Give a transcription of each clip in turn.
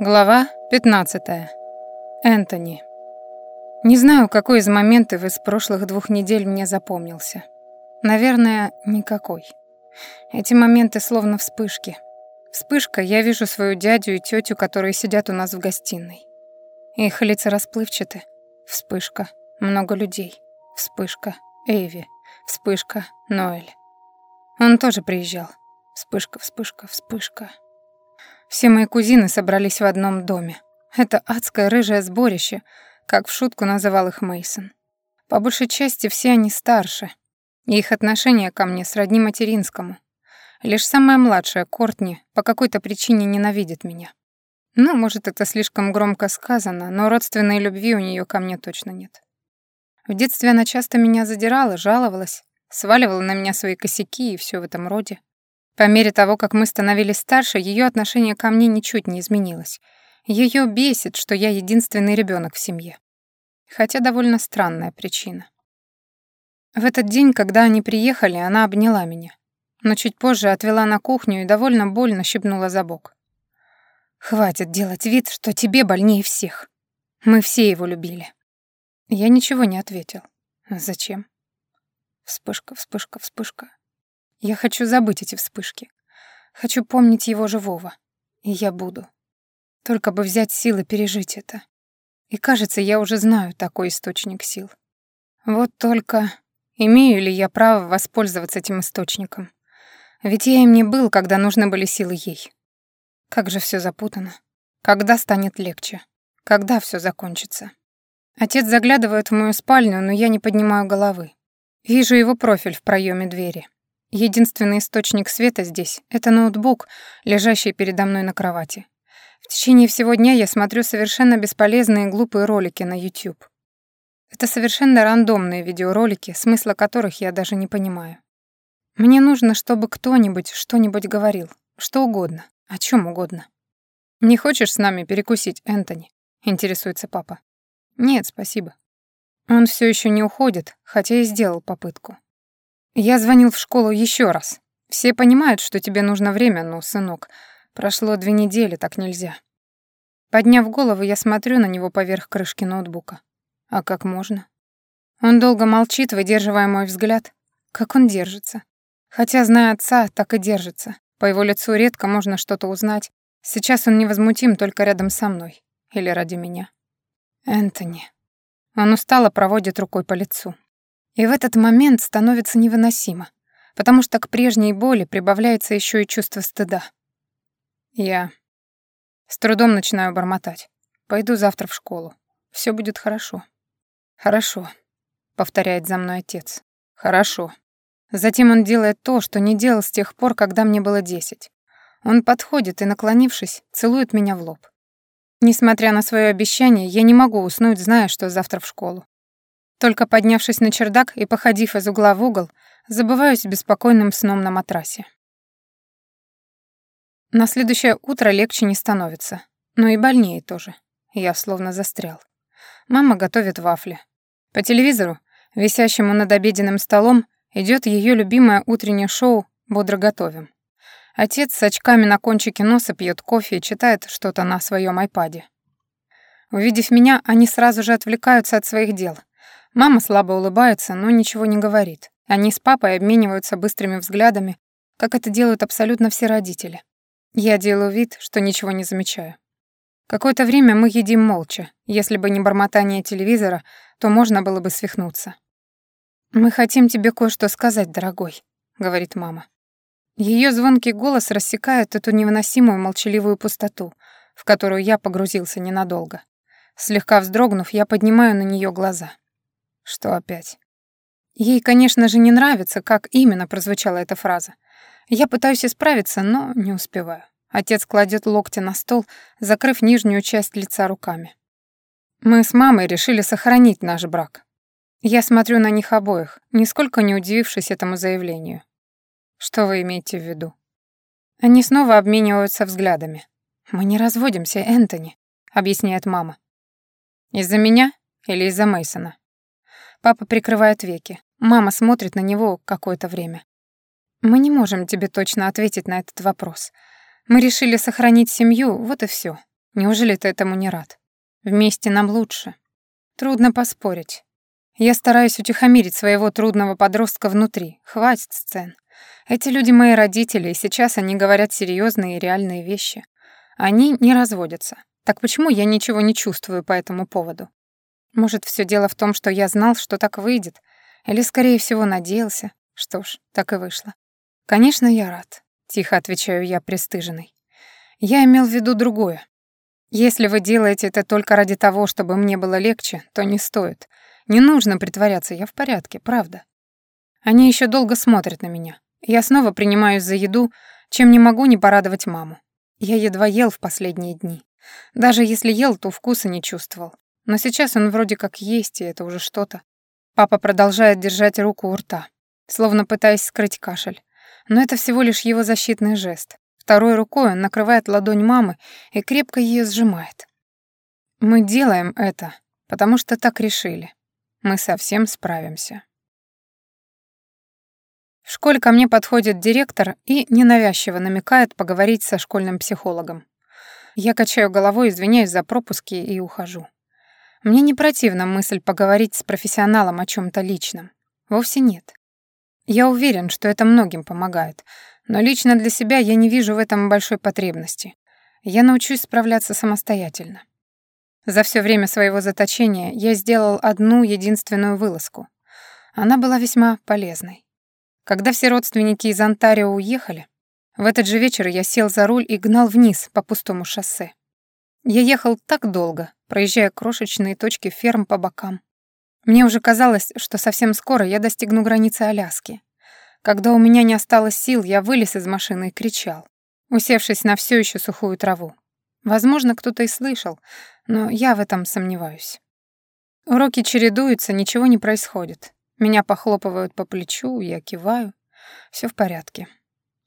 Глава 15. Энтони. Не знаю, какой из моментов из прошлых двух недель мне запомнился. Наверное, никакой. Эти моменты словно вспышки. Вспышка, я вижу свою дядю и тетю, которые сидят у нас в гостиной. Их лица расплывчаты. Вспышка. Много людей. Вспышка. Эйви. Вспышка. Ноэль. Он тоже приезжал. Вспышка, вспышка, вспышка. Все мои кузины собрались в одном доме. Это адское рыжее сборище, как в шутку называл их Мейсон. По большей части все они старше, и их отношение ко мне сродни материнскому. Лишь самая младшая, Кортни, по какой-то причине ненавидит меня. Ну, может, это слишком громко сказано, но родственной любви у нее ко мне точно нет. В детстве она часто меня задирала, жаловалась, сваливала на меня свои косяки и все в этом роде. По мере того, как мы становились старше, ее отношение ко мне ничуть не изменилось. Ее бесит, что я единственный ребенок в семье. Хотя довольно странная причина. В этот день, когда они приехали, она обняла меня, но чуть позже отвела на кухню и довольно больно щипнула за бок. «Хватит делать вид, что тебе больнее всех. Мы все его любили». Я ничего не ответил. Зачем? Вспышка, вспышка, вспышка. Я хочу забыть эти вспышки. Хочу помнить его живого. И я буду. Только бы взять силы пережить это. И кажется, я уже знаю такой источник сил. Вот только имею ли я право воспользоваться этим источником? Ведь я им не был, когда нужны были силы ей. Как же все запутано. Когда станет легче? Когда все закончится? Отец заглядывает в мою спальню, но я не поднимаю головы. Вижу его профиль в проеме двери. Единственный источник света здесь — это ноутбук, лежащий передо мной на кровати. В течение всего дня я смотрю совершенно бесполезные глупые ролики на YouTube. Это совершенно рандомные видеоролики, смысла которых я даже не понимаю. Мне нужно, чтобы кто-нибудь что-нибудь говорил, что угодно, о чем угодно. «Не хочешь с нами перекусить, Энтони?» — интересуется папа. «Нет, спасибо». Он все еще не уходит, хотя и сделал попытку. Я звонил в школу еще раз. Все понимают, что тебе нужно время, но, сынок, прошло две недели, так нельзя. Подняв голову, я смотрю на него поверх крышки ноутбука. А как можно? Он долго молчит, выдерживая мой взгляд. Как он держится? Хотя, зная отца, так и держится. По его лицу редко можно что-то узнать. Сейчас он невозмутим только рядом со мной. Или ради меня. Энтони. Он устало проводит рукой по лицу. И в этот момент становится невыносимо, потому что к прежней боли прибавляется еще и чувство стыда. Я с трудом начинаю бормотать. Пойду завтра в школу. Все будет хорошо. Хорошо, повторяет за мной отец. Хорошо. Затем он делает то, что не делал с тех пор, когда мне было десять. Он подходит и, наклонившись, целует меня в лоб. Несмотря на свое обещание, я не могу уснуть, зная, что завтра в школу. Только поднявшись на чердак и походив из угла в угол, забываюсь беспокойным сном на матрасе. На следующее утро легче не становится, но и больнее тоже. Я словно застрял. Мама готовит вафли. По телевизору, висящему над обеденным столом, идет ее любимое утреннее шоу «Бодро готовим». Отец с очками на кончике носа пьет кофе и читает что-то на своем айпаде. Увидев меня, они сразу же отвлекаются от своих дел — Мама слабо улыбается, но ничего не говорит. Они с папой обмениваются быстрыми взглядами, как это делают абсолютно все родители. Я делаю вид, что ничего не замечаю. Какое-то время мы едим молча. Если бы не бормотание телевизора, то можно было бы свихнуться. «Мы хотим тебе кое-что сказать, дорогой», — говорит мама. Ее звонкий голос рассекает эту невыносимую молчаливую пустоту, в которую я погрузился ненадолго. Слегка вздрогнув, я поднимаю на нее глаза. Что опять? Ей, конечно же, не нравится, как именно прозвучала эта фраза. Я пытаюсь исправиться, но не успеваю. Отец кладет локти на стол, закрыв нижнюю часть лица руками. Мы с мамой решили сохранить наш брак. Я смотрю на них обоих, нисколько не удивившись этому заявлению. Что вы имеете в виду? Они снова обмениваются взглядами. Мы не разводимся, Энтони, объясняет мама. Из-за меня или из-за Мейсона? Папа прикрывает веки. Мама смотрит на него какое-то время. Мы не можем тебе точно ответить на этот вопрос. Мы решили сохранить семью, вот и все. Неужели ты этому не рад? Вместе нам лучше. Трудно поспорить. Я стараюсь утихомирить своего трудного подростка внутри. Хватит сцен. Эти люди мои родители, и сейчас они говорят серьезные и реальные вещи. Они не разводятся. Так почему я ничего не чувствую по этому поводу? Может, все дело в том, что я знал, что так выйдет, или, скорее всего, надеялся. Что ж, так и вышло. Конечно, я рад, тихо отвечаю я пристыженной. Я имел в виду другое. Если вы делаете это только ради того, чтобы мне было легче, то не стоит. Не нужно притворяться, я в порядке, правда. Они еще долго смотрят на меня. Я снова принимаюсь за еду, чем не могу не порадовать маму. Я едва ел в последние дни. Даже если ел, то вкуса не чувствовал. Но сейчас он вроде как есть, и это уже что-то. Папа продолжает держать руку у рта, словно пытаясь скрыть кашель. Но это всего лишь его защитный жест. Второй рукой он накрывает ладонь мамы и крепко ее сжимает. Мы делаем это, потому что так решили. Мы совсем справимся. В школе ко мне подходит директор и ненавязчиво намекает поговорить со школьным психологом. Я качаю головой, извиняюсь за пропуски и ухожу. Мне не противна мысль поговорить с профессионалом о чем то личном. Вовсе нет. Я уверен, что это многим помогает, но лично для себя я не вижу в этом большой потребности. Я научусь справляться самостоятельно. За все время своего заточения я сделал одну единственную вылазку. Она была весьма полезной. Когда все родственники из Онтарио уехали, в этот же вечер я сел за руль и гнал вниз по пустому шоссе. Я ехал так долго, проезжая крошечные точки ферм по бокам. Мне уже казалось, что совсем скоро я достигну границы Аляски. Когда у меня не осталось сил, я вылез из машины и кричал, усевшись на все еще сухую траву. Возможно, кто-то и слышал, но я в этом сомневаюсь. Уроки чередуются, ничего не происходит. Меня похлопывают по плечу, я киваю. Все в порядке.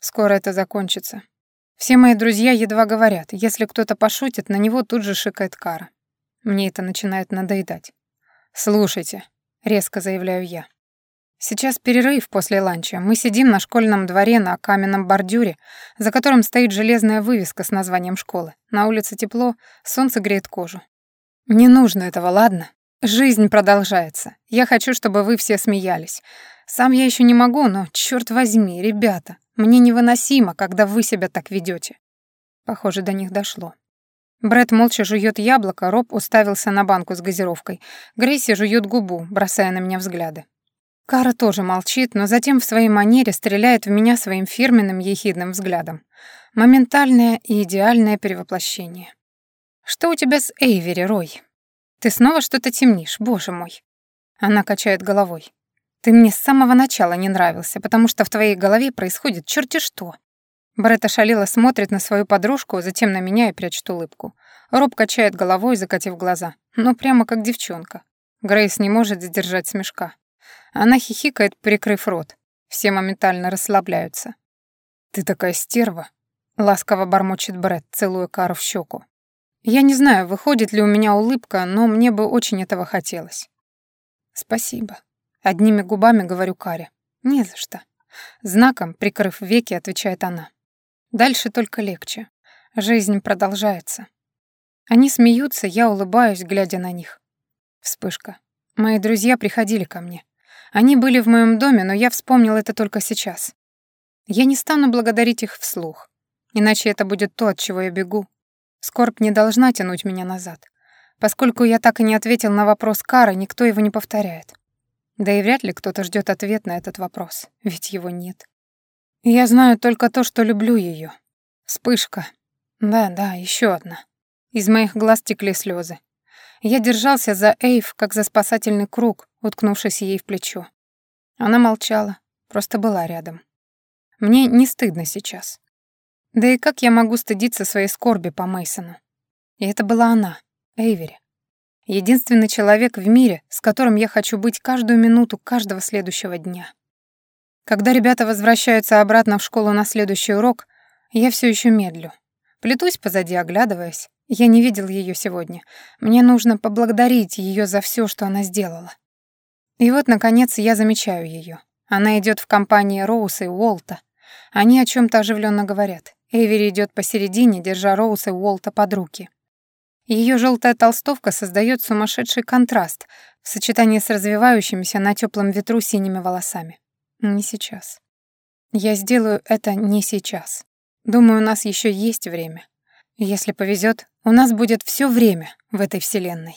Скоро это закончится. Все мои друзья едва говорят. Если кто-то пошутит, на него тут же шикает кара. Мне это начинает надоедать. «Слушайте», — резко заявляю я. Сейчас перерыв после ланча. Мы сидим на школьном дворе на каменном бордюре, за которым стоит железная вывеска с названием школы. На улице тепло, солнце греет кожу. Не нужно этого, ладно? Жизнь продолжается. Я хочу, чтобы вы все смеялись. Сам я еще не могу, но, черт возьми, ребята, мне невыносимо, когда вы себя так ведете. Похоже, до них дошло. Брэд молча жует яблоко, Роб уставился на банку с газировкой. Грейси жует губу, бросая на меня взгляды. Кара тоже молчит, но затем в своей манере стреляет в меня своим фирменным ехидным взглядом. Моментальное и идеальное перевоплощение. «Что у тебя с Эйвери, Рой? Ты снова что-то темнишь, боже мой!» Она качает головой. Ты мне с самого начала не нравился, потому что в твоей голове происходит черти что. Бретта шалила смотрит на свою подружку, затем на меня и прячет улыбку. Роб качает головой, закатив глаза. Ну, прямо как девчонка. Грейс не может сдержать смешка. Она хихикает, прикрыв рот. Все моментально расслабляются. «Ты такая стерва», — ласково бормочет Бред, целуя Кару в щеку. Я не знаю, выходит ли у меня улыбка, но мне бы очень этого хотелось. «Спасибо», Одними губами говорю Каре. «Не за что». Знаком, прикрыв веки, отвечает она. Дальше только легче. Жизнь продолжается. Они смеются, я улыбаюсь, глядя на них. Вспышка. Мои друзья приходили ко мне. Они были в моем доме, но я вспомнил это только сейчас. Я не стану благодарить их вслух. Иначе это будет то, от чего я бегу. Скорбь не должна тянуть меня назад. Поскольку я так и не ответил на вопрос Кары, никто его не повторяет. Да и вряд ли кто-то ждет ответ на этот вопрос, ведь его нет. Я знаю только то, что люблю ее. Вспышка. Да, да, еще одна. Из моих глаз текли слезы. Я держался за Эйв, как за спасательный круг, уткнувшись ей в плечо. Она молчала, просто была рядом. Мне не стыдно сейчас. Да и как я могу стыдиться своей скорби по Мейсону? И это была она, Эйвери. Единственный человек в мире, с которым я хочу быть каждую минуту каждого следующего дня. Когда ребята возвращаются обратно в школу на следующий урок, я все еще медлю. Плетусь позади, оглядываясь. Я не видел ее сегодня. Мне нужно поблагодарить ее за все, что она сделала. И вот, наконец, я замечаю ее. Она идет в компании Роуса и Уолта. Они о чем то оживленно говорят. Эйвери идет посередине, держа Роуса и Уолта под руки. Ее желтая толстовка создает сумасшедший контраст в сочетании с развивающимися на теплом ветру синими волосами. Не сейчас. Я сделаю это не сейчас. Думаю, у нас еще есть время. Если повезет, у нас будет все время в этой вселенной.